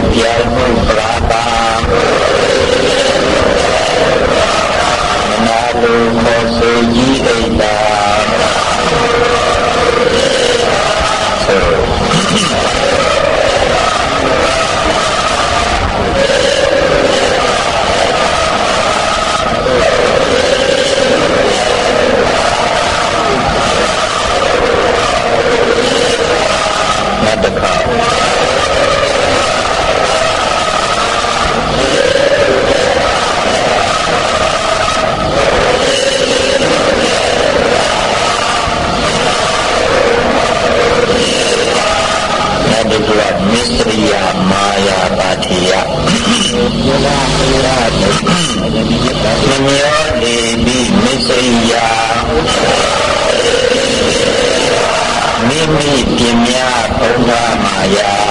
မှုပြော ညောလေမိမိစိယာမိမိပြညာဘုရားမာယာ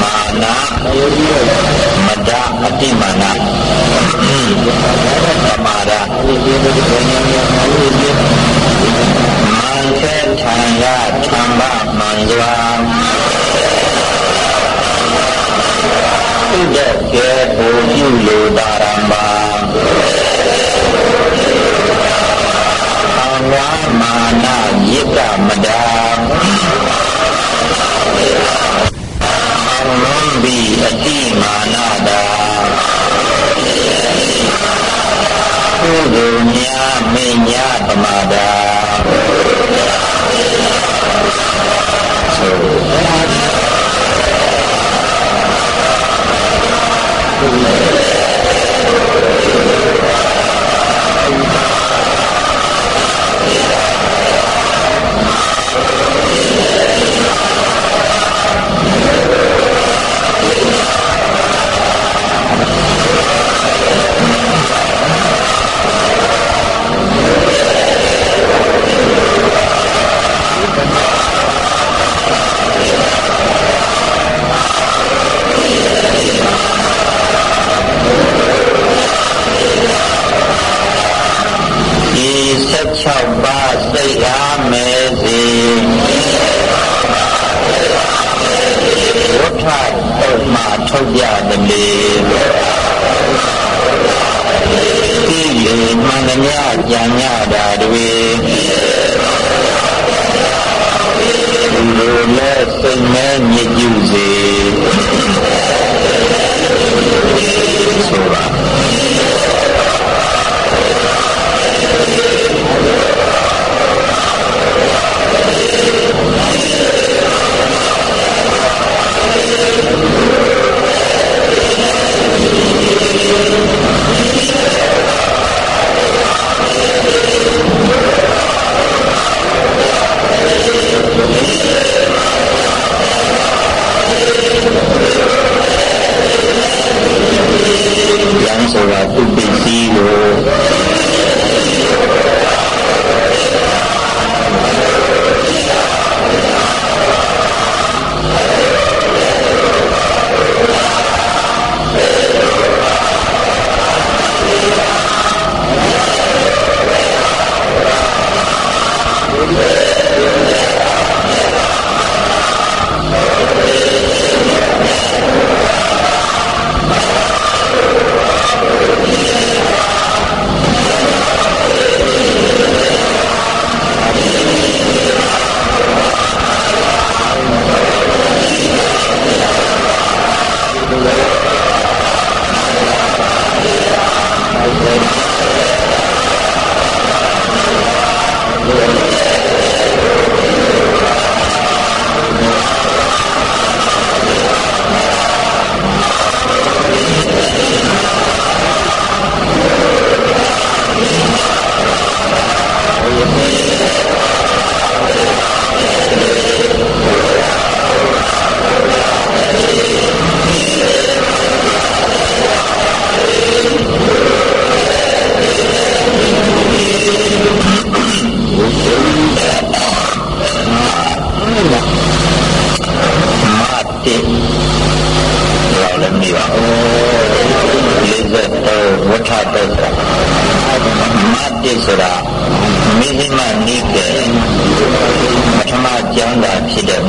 မာနာမဒအတိမာနာသမာဓိမန်သေထံရသံဗမံယဝဥဒကေဘူပြုလေတာရမ္မာဝါမာနယိတမဒာ လွန်ပြီးအတိမာနတာကုသိုလ်များမေညာပမာတာကုသိုလ်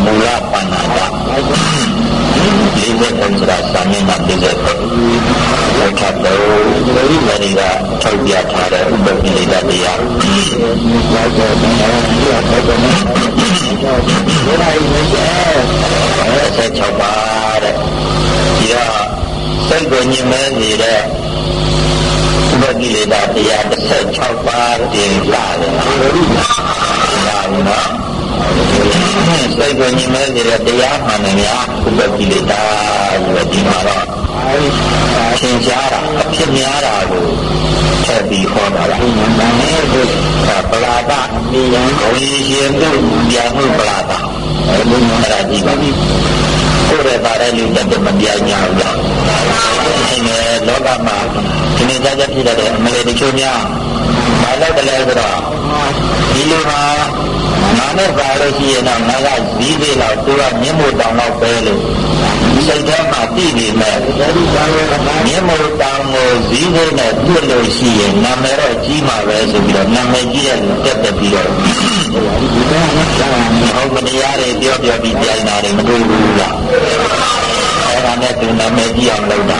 မူလပါဏာတ53ဆိုတာစာမျက်နှာ53ဝဋ္ဌတုတ်အဲဒီကထုတ်ပြထားတဲ့ဥပပိလိတတရား16ပါတဲ့ဒီကစိတ်ကိုညင်မဲနေတဲ့ဥပကိလေသာတရား16ပါးတင်လာတယ်။ဒါဘူးနော်။ စိတ်ကိုညင်မဲနေတဲ့တရားမှန်တယ်များဥပကိလေသာဆိုဒီမှာတော့သင်ကြားတာအဖြစ်များတာကိုထပ်ပြီးဟောတာလား။ဒါနဲ့ဒီပလာဒဒီယံကိုရှင်တို့ပြန်မှုပလာဒအဲ့ဒီမှာအဲ့ဒါကြည့်ပါကိုယ်ရတာတဲ့လူတက်မပြညာဘူးလားဒီနေ့လောကမှာဒီနေ့ကြကြဖြစ်တဲ့အမလေးတချို့များဘာလို့တလဲဆိုတော့ဒီလိုမှာ နာနဲ့ပါလို့ရှိရင်တော့ငါကဇီးသေးလောက်သူကမြင့်မို့တောင်တော့ပဲလို့စိတ်ထဲမှာတည်နေမဲ့မြင့်မို့တောင်ကိုဇီးသေးနဲ့ပြည့်လို့ရှိရင်နာမည်တော့ကြီးမှာပဲဆိုပြီးတော့နာမည်ကြီးတဲ့လူတက်တက်ပြီးတော့ဟုတ်မတရားတွေပြောပြောပြီးကြိုင်တာတွေမတွေ့ဘူးလားအဲ့ဒါနဲ့သူနာမည်ကြီးအောင်လုပ်တာ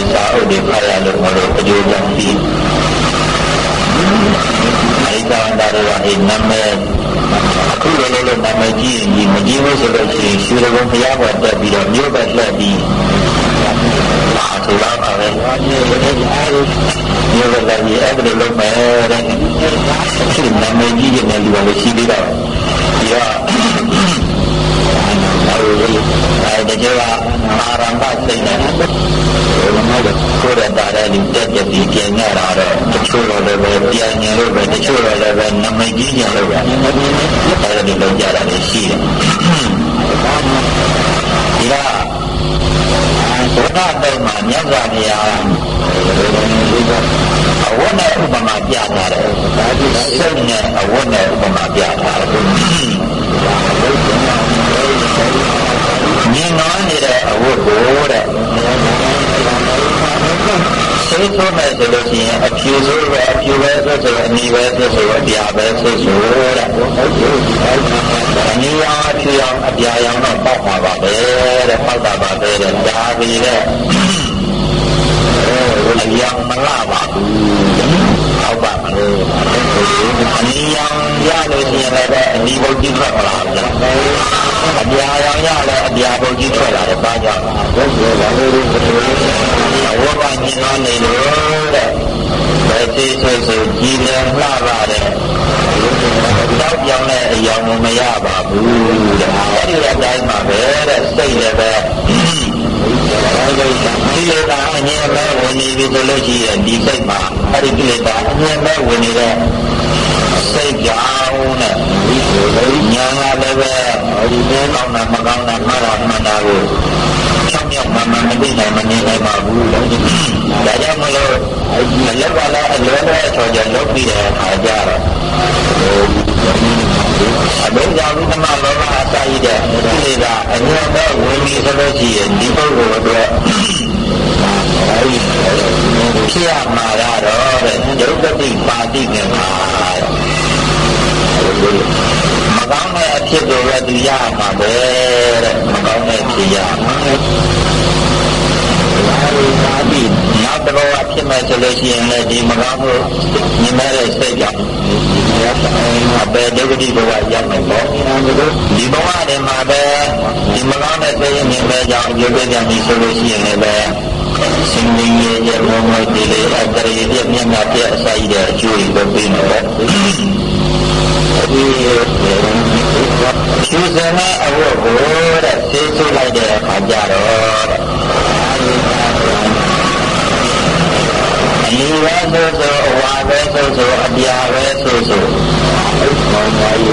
ဤစာအုပ်တွေဖတ်ရလို့မလို့အကျိုးကြောင့်ပြီး အဲဒီကံတာတွေကဒီနာမည်အခုလည်းလည်းနာမည်ကြီးရင်မကြီးဘူးဆိုလို့ရှိရင်ရွှေဘုံဘုရားပေါ်တက်ပြီးတော့မြို့ပဲလှည့်ပြီးအာထူလာပါပဲမြို့ပဲလည်းအဲ့ဒါလုံးမဲ့တဲ့ဒီနာမည်ကြီးတဲ့လူကလည်းရှိသေးတာဒီက အဲဒီကြောကအာရမ္ဗစိတ်နဲ့ကိုယ်ရတာလည်းတက်တက်ပြီးကျင်ရတာတော့တချို့တော့လည်းပဲပြန်ញင်လို့ပဲတချို့တော့လည်းပဲနမိတ်ကြီးညင်လို့ပဲအဲဒီလိုကြတာလည်းရှိတယ်ဒီကဘုရားတော်မှာမြတ်စွာဘုရားအဝတ်နဲ့ဥပမာပြထားတယ်ဒါဒီစိတ်နဲ့အဝတ်နဲ့ဥပမာပြထားတယ်မြင်တော်နေတဲ့အ ဝတ်ကိုတဲ့ဆေးဆိုးမယ်ဆိုလို့ရှိရင်အဖြူဆိုးပဲအဖြူပဲဆိုဆိုအနီပဲဆိုဆိုအပြာပဲဆိုဆိုတဲ့အနီရောင်အဖြူရောင်အပြာရောင်တော့ပေါက်မှာပါပဲတဲ့ပေါက်တာပါပဲတဲ့ဒါပြီတဲ့အရောင်မလာပါဘူး ဟုတ်ပါမလို့အနီရောင်ရလို့ရှိရင်လည်းအနီဘုတ်ကြီးထွက်လာတယ်အပြာရောင်ရလည်းအပြာဘုတ်ကြီးထွက်လာတယ်ဘာကြောင့်ဘုရားဘာလို့ဝဘညင်တော်နေလို့တဲ့ဘယ်သိဆိုဆိုကြည်လင်လှပါတယ်တောက်ပြောင်းတဲ့အယောင်မရပါဘူးတဲ့အဲ့ဒီအတိုင်းမှာပဲတဲ့စိတ်လည်းပဲကိလေသာအငြင်းမဲ့ဝင်နေပြီဆိုလို့ရှိရင်ဒီစိတ်မှာအဲ့ဒီကိလေသာအငြင်းမဲ့ ဝင်နေတဲ့စိတ်ကြောင့်နဲ့ညာလာလည်းပဲဒီလိုကောင်းတာမကောင်းတာမှားတာမှန်တာကိုချောင်းမြောက်မှမှမသိနိုင်မနေနိုင်ပါဘူးဒါကြောင့်မလို့အလောက်ကလည်းအလွယ်နဲ့ဆော်ကြလုပ်ပြီးတဲ့အခါကျတော့အဘိဓမ္မာဝိသမလောကအစာရတဲ့ကိလေသာအငြင်းမဲ့ဝင်ပြီဆိုလို့ရှိရင်ဒီပုဂ္ဂိုလ်အတွက် ဖြစ်ရမှာကတော့တဲ့ဒုက္ခတိပါတိငင်မှာမကောင်းတဲ့အဖြစ်ကိုလည်းသူရမှာပဲတဲ့မကောင်းတဲ့အဖြစ်ရမှာနောက်တော့အဖြစ်မဲ့ဆိုလို့ရှိရင်လည်းဒီမကောင်းမှုညီမဲ့တဲ့စိတ်ကြောင့်ဘပဲဒုက္ခတိဘဝရောက်မယ်ပေါ့ဒီဘဝထဲမှာပဲဒီမကောင်းတဲ့စိတ်မြင်မဲ့ကြောင့်ရုပ်ပြပြန်ပြီးဆိုလို့ရှိရင်လည်း စင်မင်းရဲ့ရဲ့ဘုံမတိလေးအတရေပြမျက်နှာပြအစာရတဲ့အကျိုးကိုပြီးနေပေါ့ဒီကျူးစင်တဲ့အဝတ်ကိုတဲ့ဆေးဆုပ်လိုက်တဲ့အခါကျတော့ လီပဲဆိုဆိုအဝါပဲဆိုဆိုအပြာပဲဆိုဆို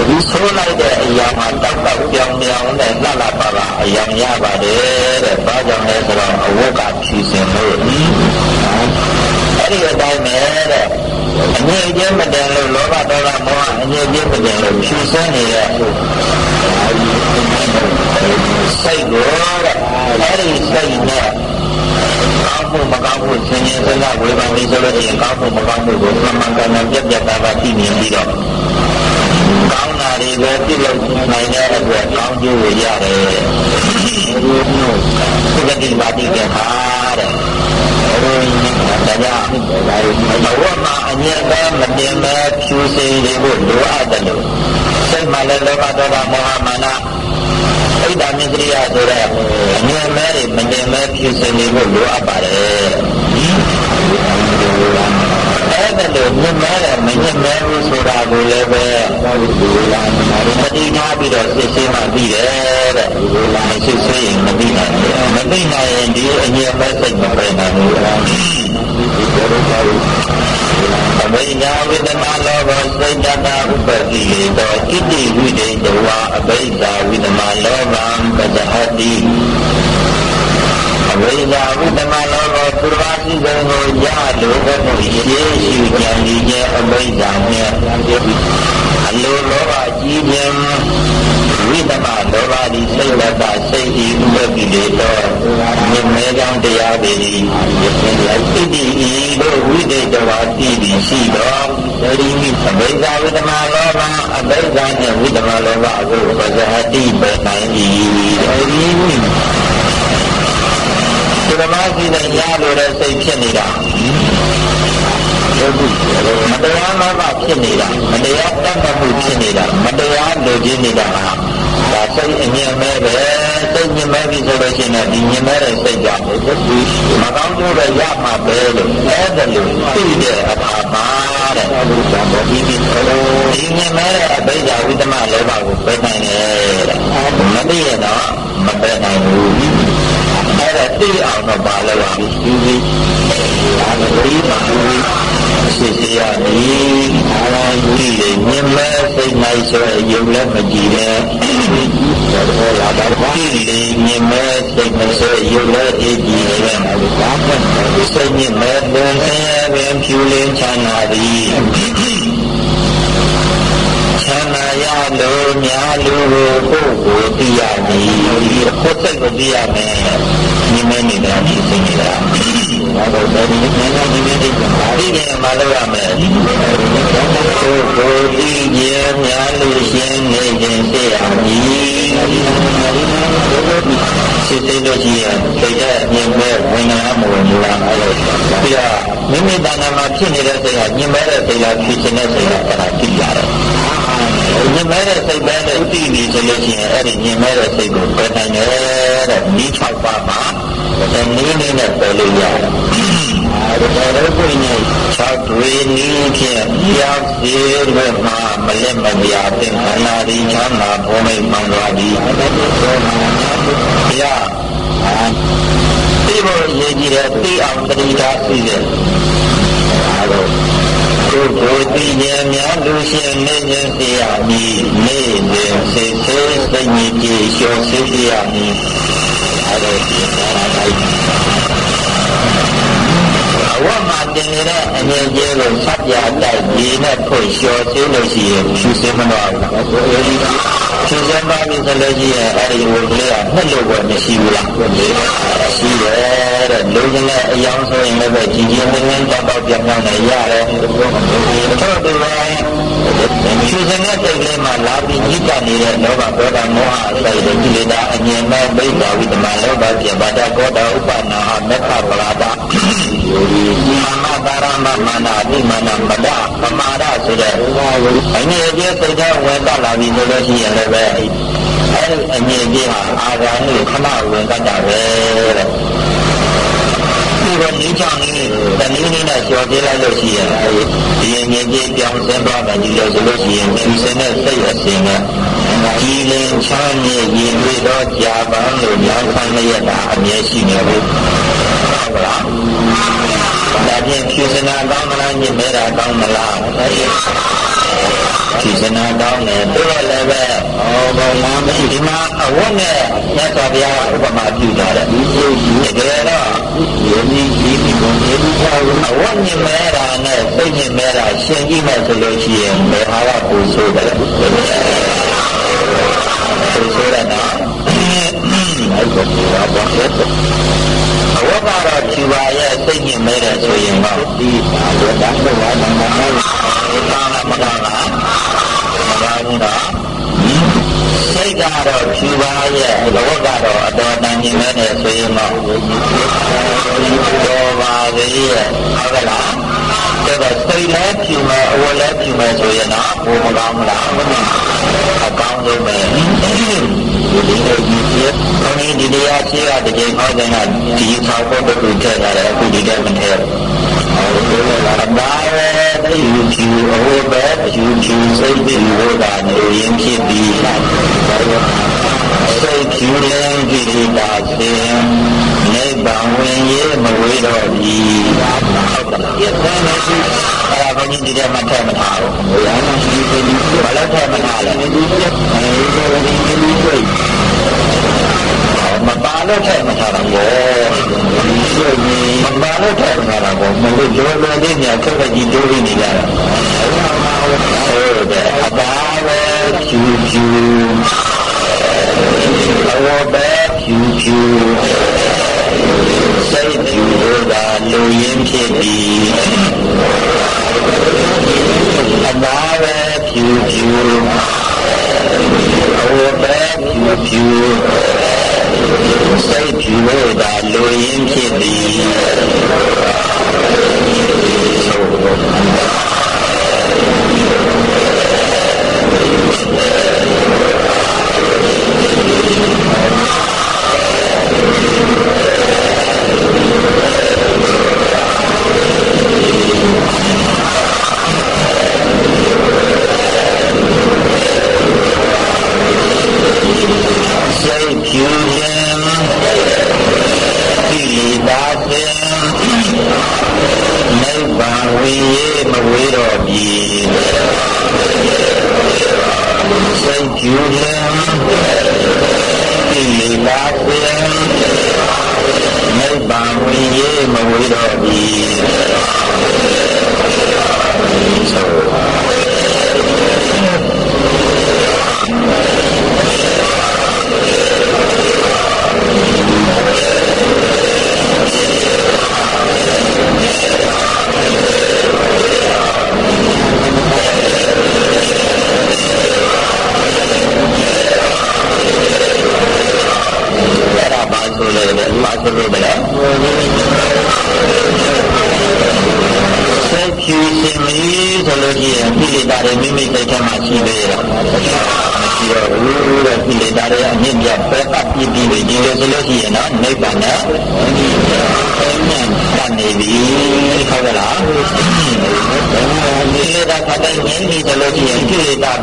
ဒီဆိုလိုက်တဲ့အရာမှာတောက်တောက်ပြောင်ပြောင်နဲ့လှလှပါပါအရာရပါတယ်တဲ့။ဘာကြောင့်လဲဆိုတော့အဝတ်ကဖြူစင်လို့အဲ့ဒီအတိုင်းပဲတဲ့အငြိအကျဉ်းမတန်လို့လောဘဒေါသမောဟအငြိအကျဉ်းမတန်လို့ဖြူစင်နေတဲ့စိတ်ကိုတဲ့အဲ့ဒီစိတ်နဲ့ ကောင်းဖို့မကောင်းဖို့ဆင်းရဲစကားဝေဖန်ပြီးဆိုလို့ရှိရင်ကောင်းဖို့မကောင်းဖို့ကိုမှန်မှန်ကန်ကန်ပြက်ပြက်သားသားသိမြင်ပြီးတော့ကောင်းတာတွေပဲပြုလုပ်နိုင်တဲ့အတွက်ကောင်းကျိုးကိုရတယ်သုခတိပါတိကဟာတဲ့ဒါကြောင့်ဘဝမှာအမြဲတမ်းမတင်ပဲဖြူစင်နေဖို့လိုအပ်တယ်လို့စိတ်မှလည်းလောဘဒေါသမောဟမာန ဣဒ္ဓမစ္စရိယဆိုတဲ့အမြင်မဲတွေမတင်မဲဖြစ်စင်နေဖို့လိုအပ်ပါတယ် အဲ့ဒါလို့မြင်မဲတယ်မမြင်မဲဘူးဆိုတာကိုလည်းပဲပฏิနာပြီးတော့စစ်ဆေးမှသိတယ်တဲ့စစ်ဆေးရင်မသိနိုင်ဘူးမသိနိုင်ရင်ဒီအမြင်မဲစိတ်မပယ်နိုင်ဘူးအဘိညာဝိတမလောဘစိတ်တတာဥပတိလေသောဣတိဝိတေတဝအဘိဇာဝိတမလောဘံပဇဟတိအဝိဇ္ဇာဝိတမလောဘ သူတော်ဘာရှိတဲ့ကိုရလို့ဘုမှုရေးရှိကြံဒီကျအဘိဇ္ဇာနဲ့အလိုလောဘကြီးခြင်းဝိတမလောဘဒီစိတ်လက်တာစိတ်ဤဥပပိလေတော့မြင်မဲကြောင့်တရားတွေဤဣတိဤတို့ဝိတေတဝါတိပြီးရှိတော့သတိမိအဘိဇာဝိတမလောဘအဘိဇာနဲ့ဝိတမလောဘကိုပဇဟတိပဲနိုင်၏သတိမိ ဒီဓမ္မရှိတဲ့ရလို့တဲ့စိတ်ဖြစ်နေတာမတရားလောဘဖြစ်နေတာမတရားတတ်မှတ်မှုဖြစ်နေတာမတရားလိုချင်နေတာဟာဒါစိတ်အမြင်မဲ့ပဲစိတ်မြင်မဲ့ပြီဆိုလို့ရှိရင်ဒီမြင်မဲ့တဲ့စိတ်ကြောင့်မကောင်းကျိုးပဲရမှာပဲလို့အဲ့ဒါလို့သိတဲ့အခါမှာတဲ့ဒီဒီဒီမြင်မဲ့တဲ့အဘိဓါဝိတ္တမလောဘကိုပယ်နိုင်တယ်တဲ့မသိရင်တော့မပယ်နိုင်ဘူး အဲ့ဒါသိအောင်တော့ပါလဲပါဒီဒီဒါလည်းပါစစ်စရာဒီအားလုံးဒီမြင်မဲ့စိတ်နိုင်ဆိုရင်ယုံလည်းမကြည့်နဲ့ဘောလာတော့ဒီမြင်မဲ့စိတ်မဆိုယုံလည်းအေးကြည့်နေတယ်ဘာမှစိတ်မြင်မဲ့ဘုံဆင်းရဲပင်ဖြူလင်းချမ်းသာသည်ချမ်းသာရ လို့များလူကိုကိုယ်ကိုသိရမည်ကိုယ်စိတ်ကိုသိရမယ်ညီမနေတာဒီစိတ်နေတာဘာလို့လဲဒီနေ့ကဒီနေ့ဒီဘာဒီနေ့မလုပ်ရမယ်ကိုယ်ကိုသိခြင်းများလို့ရှင်နေခြင်းသိရမည်စိတ်စိတ်လို့ရှိရင်စိတ်ရဲ့အမြင်မဲ့ဝင်နာမှုဝင်လာအဲ့လိုပြီးတော့မိမိတဏ္ဍာမှာဖြစ်နေတဲ့စိတ်ကညင်မဲ့တဲ့စိတ်ကဖြစ်ခြင်းတဲ့စိတ်ကအဲ့ဒါသိရတယ် ညင်မဲ့တဲ့စိတ်ပဲတဲ့ဥတည်နေဆိုလို့ရှိရင်အဲ့ဒီညင်မဲ့တဲ့စိတ်ကိုပယ်နိုင်တယ်တဲ့ဒီ၆ပါးမှာတနည်းနည်းနဲ့ပယ်လို့ရတယ်အဲ့ဒါတော့ကိုယ်နဲ့၆တွေနည်းဖြင့်ရောက်စီလို့မှမလက်မပြသင်္ခါရဒီချမ်းသာဘုံမိတ်မှန်သွားပြီဘုရားသိဖို့ရည်ကြည်တဲ့သိအောင်တတိထားသိတဲ့အားလုံး ကိုယ်ကိုယ်သိဉာဏ်များလူရှင်နေဉာဏ်သိရမည်နေနေစိတ်သေးစိတ်ကြီးကြည်လျှော်သိရမည်အားလုံးဒီနာလိုက်အဝတ်မှာတင်နေတဲ့အငြင်းကြီးကိုဆက်ပြတိုက်ဒီနဲ့ဖွင့်လျှော်သေးလို့ရှိရင်ဖြူစင်းမတော့ဘူး ဖြူစင်းပါပြီဆိုလို့ရှိရင်အဲ့ဒီဝင်ကလေးကနှစ်လို့ပဲမရှိဘူးလားရှိတယ်တဲ့လူကြီးနဲ့အယောင်ဆိုရင်လည်းကြီးကြီးမင်းမင်းတောက်တောက်ပြောင်းပြောင်းနဲ့ရတယ်ထို့တူပဲဖြူစင်းတဲ့စိတ်ကလေးမှာလာပြီးကြီးကနေတဲ့လောဘဒေါသမောဟအစိုက်တဲ့ကိလေသာအငြင်းမဲ့ပိဋကဝိတမလောဘပြဘာဒကောတာဥပနာဟမက္ခပလာဒမာမ ပါရမမာနာအတိမာနမဒပမာဒဆိုတဲ့အငြိအကျေးစိတ်ထဲဝင်တက်လာပြီဆိုလို့ရှိရင်လည်းပဲအဲဒီအငြိအကျေးဟာအာဂါနိခဏဝင်တက်တာပဲတဲ့ဒီလိုနေချောင်းလေးတနည်းနည်းနဲ့ကျော်သေးလိုက်လို့ရှိရင်ဒီအငြိအကျေးပြောင်းစင်းသွားတယ်ဒီလိုဆိုလို့ရှိရင်ဖြူစင်တဲ့စိတ်အစဉ်ကဒီလင်ချမ်းမြေရင်တွေတော့ကြာပန်းလို့ညောင်းခံရတာအမြဲရှိနေဘူးဟုတ်လား ဒါဖြင့်ဖြူစနာကောင်းမလားညစ်မဲတာကောင်းမလားဖြူစနာကောင်းတယ်သူကလည်းပဲဟောဘုံမှာမရှိဒီမှာအဝတ်နဲ့မြတ်စွာဘုရားဥပမာပြုထားတယ်ဒီလိုကြီးတကယ်တော့ယနေ့ဒီဒီဘုံဒီဘောအဝတ်ညစ်မဲတာနဲ့စိတ်ညစ်မဲတာရှင်ကြည့်မယ်ဆိုလို့ရှိရင်ဘယ်ဟာကပူဆိုးတယ်ပူဆိုးတယ်နော် အဲ့ဒါကဘာလဲအဝတ်ကတော့ဖြူပါရဲ့စိတ်ညစ်မဲတယ်ဆိုရင်တော့ဒီပါဝတ်တန်းတော့ဘာမှမဟုတ်ဘူးဘာမှမကောင်းလားမကောင်းဘူးတော့စိတ်ကတော့ဖြူပါရဲ့အဝတ်ကတော့အတော်တန်ညင်မဲတယ်ဆိုရင်တော့တော်ပါသေးရဲ့ဟုတ်ကလား ဒါကစိတ်လည်းဖြူမယ်အဝတ်လည်းဖြူမယ်ဆိုရင်တော့ဘုံမကောင်းလားအကောင်းဆုံးပဲဒီလိုကြီးပြ။ခေါင်းကြီးဒီတရားရှိကတကယ်ဟောတဲ့ကဒီဆောက်ဖို့တခုထည့်လာတယ်အခုဒီတက်မထည့်ဘူး။အဘာဝ တိယူဖြူအဝဘယူဖြူစိတ်ဖြူဝဒနေရင်ဖြစ်ပြီးစိတ်ဖြူလင်းကြည့်တာခြင်းနိဗ္ဗာန်ဝင်ရေးမဝေးတော့ဘူး။ဟုတ်ကဲ့။ဒီသမ်းမရှိအဲ့ဒါဘုန်းကြီးဒီတက်မထည့်မထားဘူး။ဘုရားမရှိသေးဘူး။ဘာလို့ထည့်မထားလဲ။ဒီတက်အဲဒီဒီဒီတွေ့ မပါလို့ထည့်မထားတာကိုမပါလို့ထည့်မထားတာကိုမလို့ကြောလွယ်လေးညာခက်ခက်ကြီးတိုးနေကြတာဟုတ်တယ်အပါပဲဖြူဖြူအဝပဲဖြူဖြူစိတ်ဖြူတို့ကလူရင်းဖြစ်ပြီးအပါပဲဖြူဖြူအဝပဲဖြူဖြူ စိတ်ဖြူလို့သာလူရင်းဖြစ်သည် ဗ္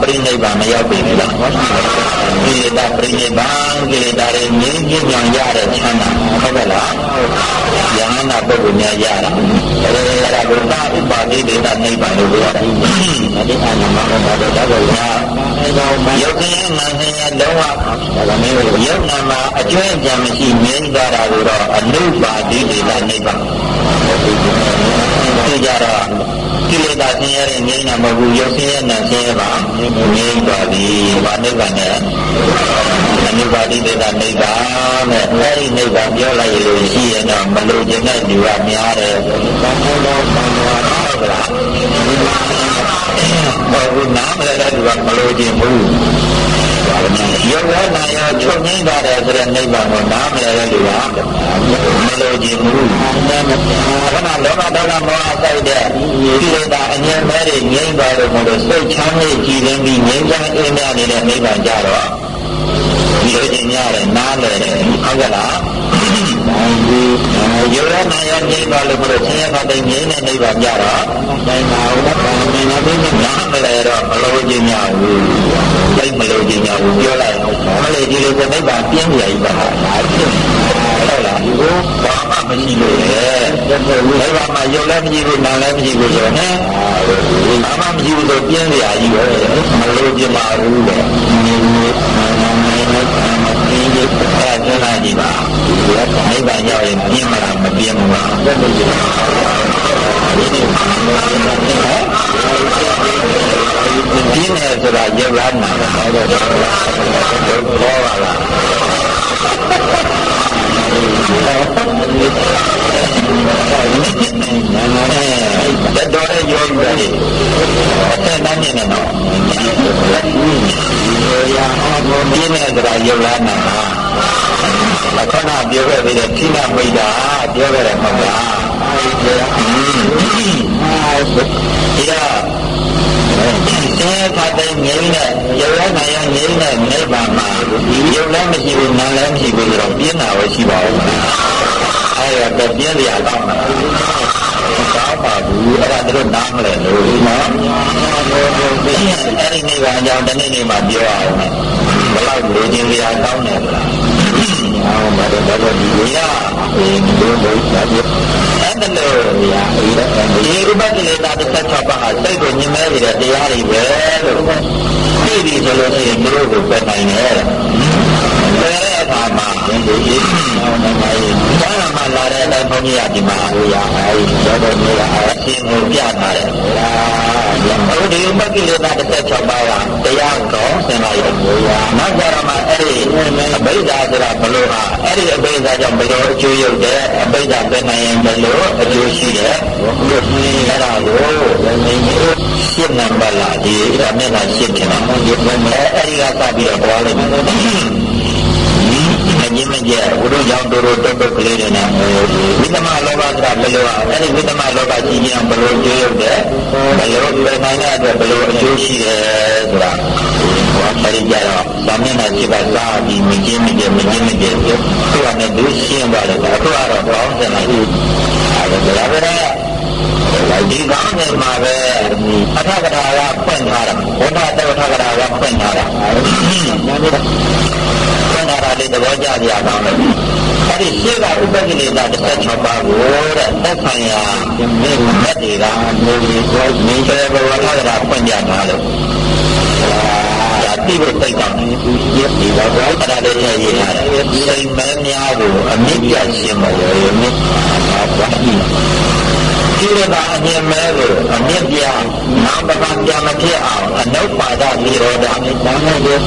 ပြိနိဗ္ဗာန်မရောက်ပြီလားကိလေသာပြိနိဗ္ဗာန်ကိလေသာတွေငြိမ်းခြင်းကြောင့်ရတဲ့ချမ်းသာဟုတ်ကဲ့လားယဟနာပုဂ္ဂိုလ်များရတာအဲဒါကဘာဥပါတိဒေတာနိဗ္ဗာန်လို့ပြောတာအတိအနာမဟုတ်ပါတော့ဒါကညာယုတ်ကင်းမှန်ခြင်းလုံးဝဒါကမျိုးယုတ်နာမှာအကျွမ်းကြံမရှိငြိမ်းသွားတာကိုတော့အနုပါတိဒေတာနိဗ္ဗာန် ဒီကြတော့ကိလေသာဆင်းရဲတဲ့ငြိမ်းတာမဟုတ်ဘူးရုပ်ဆင်းရဲနဲ့ဆင်းရဲပါငြိမ်းသွားပြီဘာနိဗ္ဗာန်နဲ့အနုပါတိတေတာနိဗ္ဗာန်နဲ့အဲဒီနိဗ္ဗာန်ပြောလိုက်ရလို့ရှိရင်တော့မလိုချင်တဲ့လူကများတယ်ဘာလို့တော့ဘာလို့ဟုတ်လားဘာလို့နားမလဲတဲ့လူကမလိုချင်ဘူး ဘာလို့လဲရုပ်ရောနာရောချုပ်ငိမ့်ပါတယ်ဆိုတဲ့နိဗ္ဗာန်ကိုနားမလည်တဲ့လူကမလို့ခြင်းဘူးခဏလောဘဒေါသမောဟစိုက်တဲ့ကိလေသာအငြင်းမဲတွေငြိမ့်သွားလို့မလို့စိတ်ချမ်းမြေ့ကြည်လင်းပြီးငြိမ်းချမ်းအေးမြနေတဲ့နိဗ္ဗာန်ကြတော့ဒီလိုခြင်းရတယ်နားလည်တယ်ဟုတ်ကဲ့လားယောရနာယငြိမ့်သွားလို့မလို့ဆင်းရဲပါတဲ့ငြိမ့်တဲ့နိဗ္ဗာန်ကြတော့တိုင်းပါဦးဘာမင်းနာပြီးနားမလဲတော့မလို့ခြင်းများဘူး စိတ်မလို့ခြင်းများဘူးပြောလိုက်မလဲဒီလိုကနိဗ္ဗာန်ပြင်းပြကြီးပါလားဖြစ်ဟုတ်လားဒီကိုဘာမှမရှိလို့လေနိဗ္ဗာန်မှာယုံလည်းမရှိဘူးနာလည်းမရှိဘူးဆိုတော့ဟဲ့ဘာမှမရှိဘူးဆိုပြင်းပြကြီးပဲမလို့ခြင်းပါဘူးတဲ့အဲစဉ်းစားကြည့်ပါနိဗ္ဗာန်ရောက်ရင်ပြင်းမလားမပြင်းဘူးလား ပြင်းတယ်ဆိုတာရုပ်လားနာလားတော့ဘောပါလားတတော်ရဲ့ယောဂီတွေဆက်တန်းနေတယ်နော်ရာဟောဘုံပြင်းတဲ့ကြရာရုပ်လားနာအခဏပြောခဲ့ပြီးတဲ့ခိနမိတ်တာပြောခဲ့တယ်မဟုတ်လား ဒီတော့အဲဖတ်တဲ့ငြိမ်းတဲ့ရုပ်လည်းနိုင်ရငြိမ်းတဲ့နိဗ္ဗာန်မှာရုပ်လည်းမရှိဘူးနာမ်လည်းမရှိဘူးဆိုတော့ပြင်းတာပဲရှိပါဦးမလားအဲဒါပြင်းစရာကောင်းတာကောင်းပါဘူးအဲ့ဒါတို့နားမလဲလို့နော်အဲ့ဒီနိဗ္ဗာန်ကြောင့်တနေ့နေ့မှပြောအောင်ဘယ်လောက်လိုချင်စရာကောင်းတယ်မလားအောင်ပါတော့တော့ဒီလိုရအေးဒီလိုလို့သာပြ အဲ့ဒါလို့ရာအေးဒီဥပဒေတာ16ပါးဟာစိတ်ကိုညင်မဲနေတဲ့တရားတွေပဲလို့သိပြီဆိုလို့ရှိရင်တို့ကိုပယ်နိုင်တယ်ဘယ်အခါမှာဒီလိုရေးအောင်နိုင်ရေးဘာမှလာတဲ့အတိုင်း ဘုန်းကြီးကဒီမှာဟိုရအဲဒီတော့တော့မျိုးကအရှင်းကိုပြထားတယ်ဘုဒီမကိလေသာ16ပါးကတရားတော်ဆင်လာရုံကိုရနောက်ကြတော့မှအဲ့ဒီအဘိဓါဆိုတာဘလို့ဟာအဲ့ဒီအဘိဓါကြောင့်ဘလို့အကျိုးရုပ်တဲ့အဘိဓါပဲနိုင်ရင်ဘလို့အကျိုးရှိတယ်ဘလို့ဒီအဲ့ဒါကိုရှင်းနံပါတ်လာဒီအမျက်နှာရှင်းတယ်နော်အဲ့ဒီကစပြီးတော့ပွားလိုက်မယ် မငြင်းမကြဘုရုကြောင့်တို့တို့တုတ်တုတ်ကလေးတွေနဲ့ဝိသမလောဘဆိုတာဘယ်လိုအဲ့ဒီဝိသမလောဘကြီးရင်ဘယ်လိုကျိုးရောက်တယ်ဘယ်လိုပြန်နိုင်တဲ့အတွက်ဘယ်လိုအကျိုးရှိတယ်ဆိုတာအဲ့ဒီကြတော့ဗာမျက်နှာရှိပါစားပြီးမကျင်းမကျင်းမကျင်းမကျင်းသူကလည်းသူရှင်းသွားတယ်အခုကတော့ဘောင်းစင်လိုက်အဲ့ဒါလည်းပဲဒီကောင်းတယ်မှာပဲအထကထာကဖွင့်ထားတာဘုရားတောထကထာကဖွင့်ထားတာနာတာ လေးသဘောကျကြအောင်လို့အဲ့ဒီရှေ့ကဥပကိလေသာ16ပါးကိုတဲ့သက်ဆိုင်ရာမြတ်တွေကမျိုးကြီးဆိုမင်းကျေဘဝလာတာဖွင့်ကြတာလို့ဒါတိဘစိတ်ကောင်းနေသူရည်ဒီတော့အဲ့ဒါလေးရည်ရတယ်စိတ်မဲများကိုအမြင့်ပြရှင်းမလို့ရမြင့်ပါပါကိလေသာအမြင်မဲကိုအမြင့်ပြနောက်တစ်ခါပြန်မဖြစ်အောင်အနုပါဒနိရောဓအမြင့်တမ်းလို့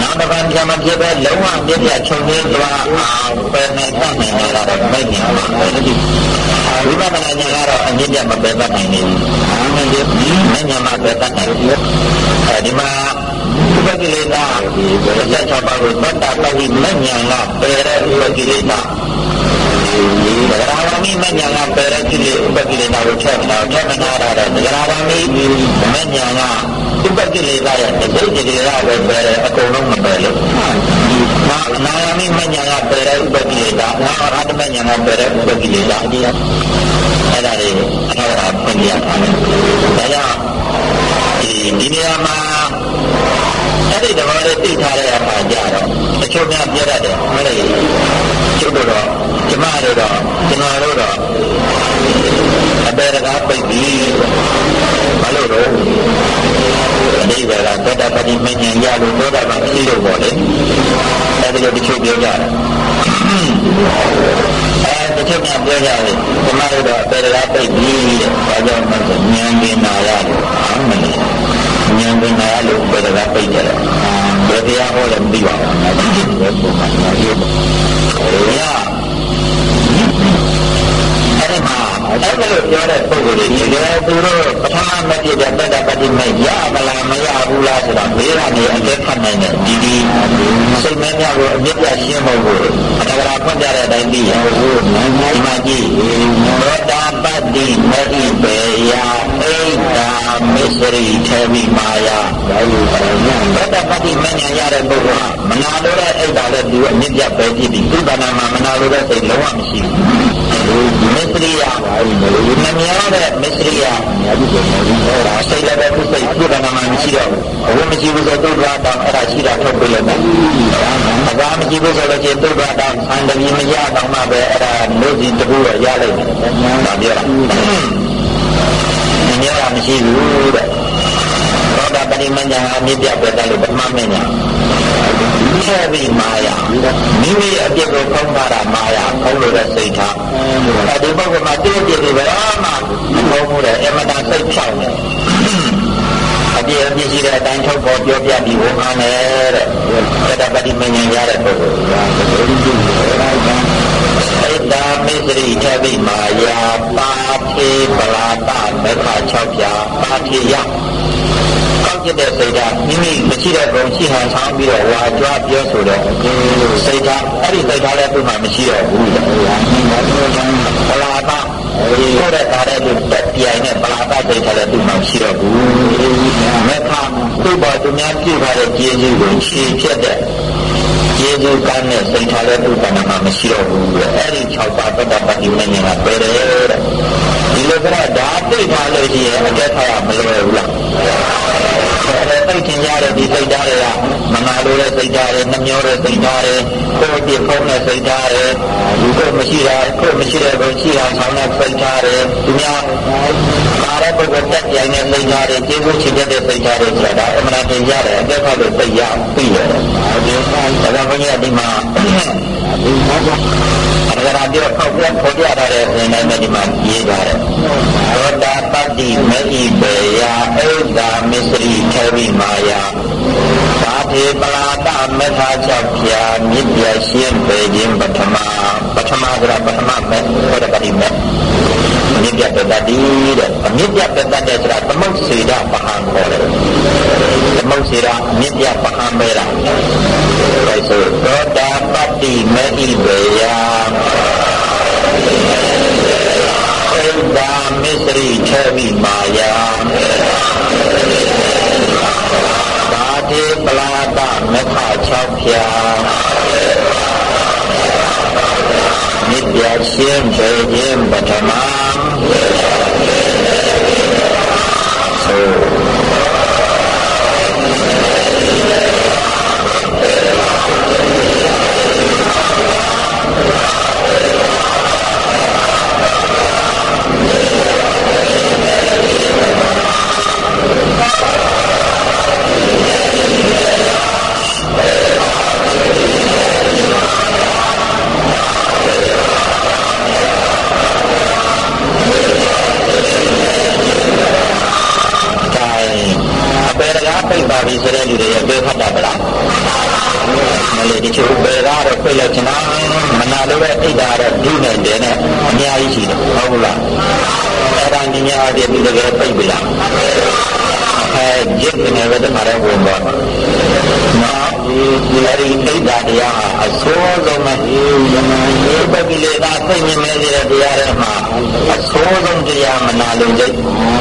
နောက်တစ်ခါပြန်မဖြစ်ပဲလုံးဝမြင့်ပြချုပ်ရင်းသွားအောင်ပယ်နိုင်တတ်နိုင်တာတော့မိုက်နေပါဘူးဝိပဿနာဉာဏ်ကတော့အမြင့်ပြမပယ်တတ်နိုင်ဘူးအာမင်းဒီမဉာဏ်မှာပယ်တတ်နိုင်တယ်အဲဒီမှာဥပကိလေသာဒီဆက်ချပါလို့သတ္တတဝိမဉာဏ်ကပယ်တဲ့ဥပကိလေသာသဂရာဝ မိမညာကပယ်ရကိလေဥပကိလေသာကိုချက်တာချက်မနာရတဲ့သဂရာဝမိမညာကဥပကိလေသာရဲ့အကျိတ်ကိလေသာပဲပယ်တယ်အကုန်လုံးမပယ်လို့။နာအနာယမိမညာကပယ်တဲ့ဥပကိလေသာနာအရဟတမညာကပယ်တဲ့ဥပကိလေသာဒီအဲ့ဒါလေးအထောက်အထားဖွင့်ပြထားတယ်။ဒါကြောင့်ဒီဒီနေရာမှာအဲ့ဒီတဘောလေးသိထားတဲ့အခါကျတော့အချို့များပြရတယ်ဟုတ်လေကျုပ်တို့တော့ကျ မတို့တော့ကျွန်တော်တို့တော့အပေတကားပိတ်ပြီးဘာလို့တော့အနိဗ္ဗာန်ကသောတာပတိမဉ္ဇဉ်ရလို့သောတာပန်ရှိလို့ပေါ့လေအဲဒီလိုတချို့ပြောကြတယ်အဲတချို့များပြောကြတယ်ကျမတို့တော့အပေတကားပိတ်ပြီးတဲ့ဘာကြောင့်လဲဆိုဉာဏ်ပင်နာရလို့အမှန်လေဉာဏ်ပင်နာရလို့အပေတကားပိတ်ကြတယ်ဘယ်တရားဟောလဲမသိပါဘူး။ဒါကဘယ်ပုံမှန်လဲ။ဘုရား Yeah. အဲ့ဒီမှာအဲ့လိုပြောတဲ့ပုဂ္ဂိုလ်တွေဒီကသူတို့ပထမမဖြစ်တဲ့တတ္တပတိမဲ့ရမလားမရဘူးလားဆိုတော့ဘေးကနေအသက်ဖတ်နိုင်တဲ့ဒီဒီစိတ်မဲများကိုအမြင့်ပြရှင်းဖို့ကိုအတ္တရာဖွင့်ပြတဲ့အတိုင်းပြီးရဟုတ်ဒီမှာကြည့်သောတာပတ္တိမဟိပေယအိဒါမစ္စရိထေဝိမာယဒါလိုဆိုရင်သောတာပတ္တိမဉ္ဇဉ်ရတဲ့ပုဂ္ဂိုလ်ဟာမနာလိုတဲ့အိဒါလည်းသူအမြင့်ပြပဲဖြစ်ပြီးသူ့ဘာနာမှာမနာလိုတဲ့စိတ်လုံးဝမရှိဘူးမစ္စ ရိယပါဘူးမလို့မများတဲ့မစ္စရိယညာဘူးဆိုရင်ဟောတာစိတ်လည်းပဲသူစိတ်သူ့ဘာနာမှာမရှိတော့ဘူးအဝမရှိဘူးဆိုတော့သူ့ဘာတောင်အဲ့ဒါရှိတာထုတ်ပြလိုက်မယ်အဘာမရှိဘူးဆိုတော့ကျသူ့ဘာတောင်ဆန္ဒကြီးမရတော့မှပဲအဲ့ဒါလို့စီတကူတော့ရလိုက်တယ်ဒါပြောတာညရမရှိဘူးတဲ့ သောတာပတိမညာအမြင့်ပြပဲတယ်လို့ပထမမညာခဲပြီးမာယာမိမိအပြစ်ကိုဖုံးထားတာမာယာဖုံးလို့တဲ့စိတ်ထားအဲဒီပုဂ္ဂိုလ်မှာတည့်တည့်တွေပဲမှမဖုံးဘူးတဲ့အမတန်စိတ်ဖြောင်းတယ်အပြည့်အပြည့်ရှိတဲ့အတိုင်းထုတ်ပေါ်ပြောပြပြီးဝန်ခံတယ်တဲ့သတ္တပတိမဉ္ဇဉ်ရတဲ့ပုဂ္ဂိုလ်ကဘယ်လိုကြည့်လဲဣဒ္ဓမစ္စရိထဗိမာယာပါတိပလာတမေခ6ပြာပါတိယ ကောက်ကျတဲ့စိတ်ဓာတ်မိမိမရှိတဲ့ဘုံရှိဟန်ဆောင်ပြီးတော့ဝါကြွားပြောဆိုတဲ့စိတ်ဓာတ်အဲ့ဒီစိတ်ဓာတ်လည်းသူ့မှာမရှိတော့ဘူးပလာတကိုယ်တဲ့ကားတဲ့လူတက်ပြိုင်နဲ့ပလာတစိတ်ဓာတ်လည်းသူ့မှာမရှိတော့ဘူးမေခသူ့ဘာသူများပြုထားတဲ့ကျေးဇူးကိုခြေဖြတ်တဲ့ကျေးဇူးကမ်းနဲ့စိတ်ထားတဲ့ဥပ္ပန္နမှာမရှိတော့ဘူးလေအဲ့ဒီ6ပါးတတ္တပတိမဉ္ဇဉ်ကပဲတယ်တဲ့ဒီလိုကဒါသိထားလို့ရှိရင်အကျက်ထားရမလွယ်ဘူးလား အဲ့ဒါသိချင်ကြတဲ့ဒီစိတ်ဓာတ်တွေကမနာလိုတဲ့စိတ်ဓာတ်တွေနှမျောတဲ့စိတ်ဓာတ်တွေကိုယ်ပြဖုံးတဲ့စိတ်ဓာတ်တွေဒီကိုမရှိတာကိုမရှိတဲ့ကိုရှိတာဆောင်းတဲ့စိတ်ဓာတ်တွေသူများပါတဲ့ပုဂ္ဂိုလ်တက်ပြိုင်တဲ့စိတ်ဓာတ်တွေကျေးဇူးချစ်တဲ့စိတ်ဓာတ်တွေဆိုတာအမှန်တရားရတယ်အကျက်ထားလို့သိရပြီးရတယ်ဒီကဒါကဘုန်းကြီးကဒီမှာ ဒီမှာအရဂရာပြောဖောက်ပြဖော်ပြထားတဲ့ဉာဏ်နဲ့ဒီမှာရေးထားတယ်သောတာပတ္တိမဟိပေယဣဒ္ဓမစ္စရိထေဝိမာယသာထေပလာတမေထာ၆ဖြာမြစ်ပြရှင်းပေခြင်းပထမပထမကရပထမမေသောတာပတ္တိမေမြစ်ပြပတ္တိတဲ့အမြစ်ပြပတ္တိဆိုတာသမုတ်စေတပဟံခေါ်တယ်သမုတ်စေတမြစ်ပြပဟံမေတာဒါဆိုသောတာပတ္တိမဟိပေယ ဣဒ္ဓမစ္စရိထေဝိမာယဘာတိပလာတမခ6ဖြာမြစ်ပြရှင်းပေခြင်းပထမ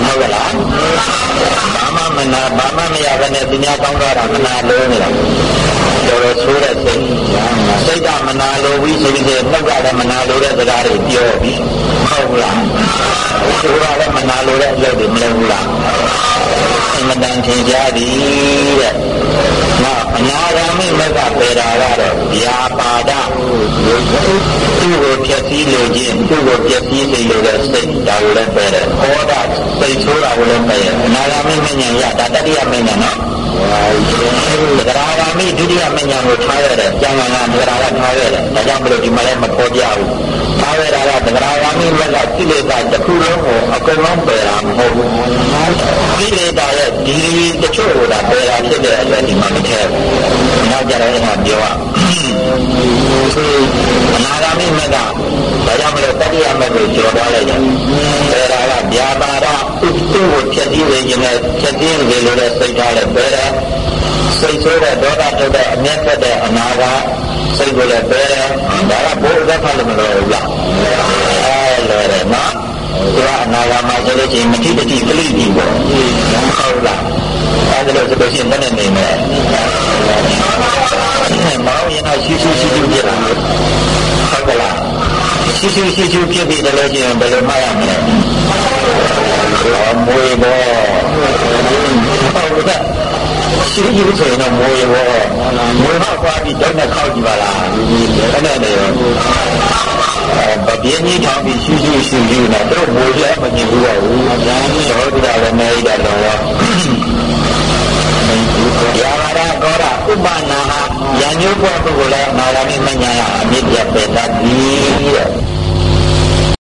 ဟုတ်ကလားဘာမှမနာဘာမှမရဘဲနဲ့သူများကောင်းတာမနာလို့နေတာတော်တော်ဆိုးတဲ့စိတ်စိတ်ကမနာလို့ပြီးဆိုပြီးနှုတ်ကလည်းမနာလို့တဲ့စကားတွေပြောပြီးဟုတ်လားဆိုးရလည်းမနာလို့တဲ့အလုပ်တွေမလုပ်ဘူးလားအမတန်ထင်ရှားသည်တဲ့ နောက်အနာဂါမိမကပေတာကတော့ဗျာပါဒသူ့ကိုဖြည့်ဆည်းလို့ခြင်းသူ့ကိုဖြည့်ဆည်းစေလို့တဲ့စိတ်ဒါကိုလည်းပဲတယ်ဟောတာစိတ်ဆိုးတာကိုလည်းပဲအနာဂါမိမဉ္ဇဉ်ရဒါတတိယမဉ္ဇဉ်နော် သရဂါမိဒီဒုတိယမညာကိုထားရတယ်ကျန်ကနာသဂရာကထားရတယ်ဒါကြောင့်မလို့ဒီမှာလည်းမပေါ်ကြဘူးထားရတာကသဂရာဝါမိမက်ကကိလေသာတစ်ခုလုံးကိုအကုန်လုံးပယ်တာမဟုတ်ဘူးကိလေသာရဲ့ဒီတချို့ကိုဒါပယ်တာဖြစ်တဲ့အတွက်ဒီမှာမထည့်ဘူးနောက်ကြတော့အဲ့ဒါပြောရအနာဂါမိမက်ကဒါကြောင့်မလို့တတိယမက်ကိုကျော်သွားလိုက်တယ်ပယ်တာကဗျာပါဒဥပ္ပုကိုဖြည့်ပြီးနေခြင်းနဲ့ဖြည့်ပြီးနေလို့လည်းစိတ်ထားလည်းပယ်တယ်စိတ်ဆိုးတဲ့ဒေါသထုတ်တဲ့အမျက်ထွက်တဲ့အနာကစိတ်ကိုလည်းပယ်တယ်ဒါကဘိုးသက်ဖတ်လို့မလို့ဘူးလားအဲလွယ်တယ်နော်ဒီကအနာဂါမှာဆိုလို့ရှိရင်မတိတတိပလိတိပေါ့ဟုတ်လားအဲဒါလို့ဆိုလို့ရှိရင်လည်းနေမယ်မောင်ရင်တော့ရှိရှိရှိရှိပြလာဟုတ်ကလားရှိရှိရှိရှိဖြစ်ပြီးတယ်လို့ရှိရင်ဘယ်လိုမှရမလဲ မွေဘောဟုတ်ကဲ့ရှိရှိဆိုရင်တော့မွေဘောမွေဟောက်သွားပြီးတော့နဲ့ခောက်ကြည့်ပါလားအဲ့ဒါနဲ့ရောဗပြင်းကြီးထောင်ပြီးရှိရှိရှိရှိနဲ့တော့မွေလည်းမမြင်ဘူးပါဘူး။ဒါတော့ဒီကလည်းနေရတော့ရာဂရကောရဥပနာယညုပွားပုဂ္ဂိုလ်လည်းမာရမိမညာယအမြင့်ပြတ်ပေတတ်သည်တဲ့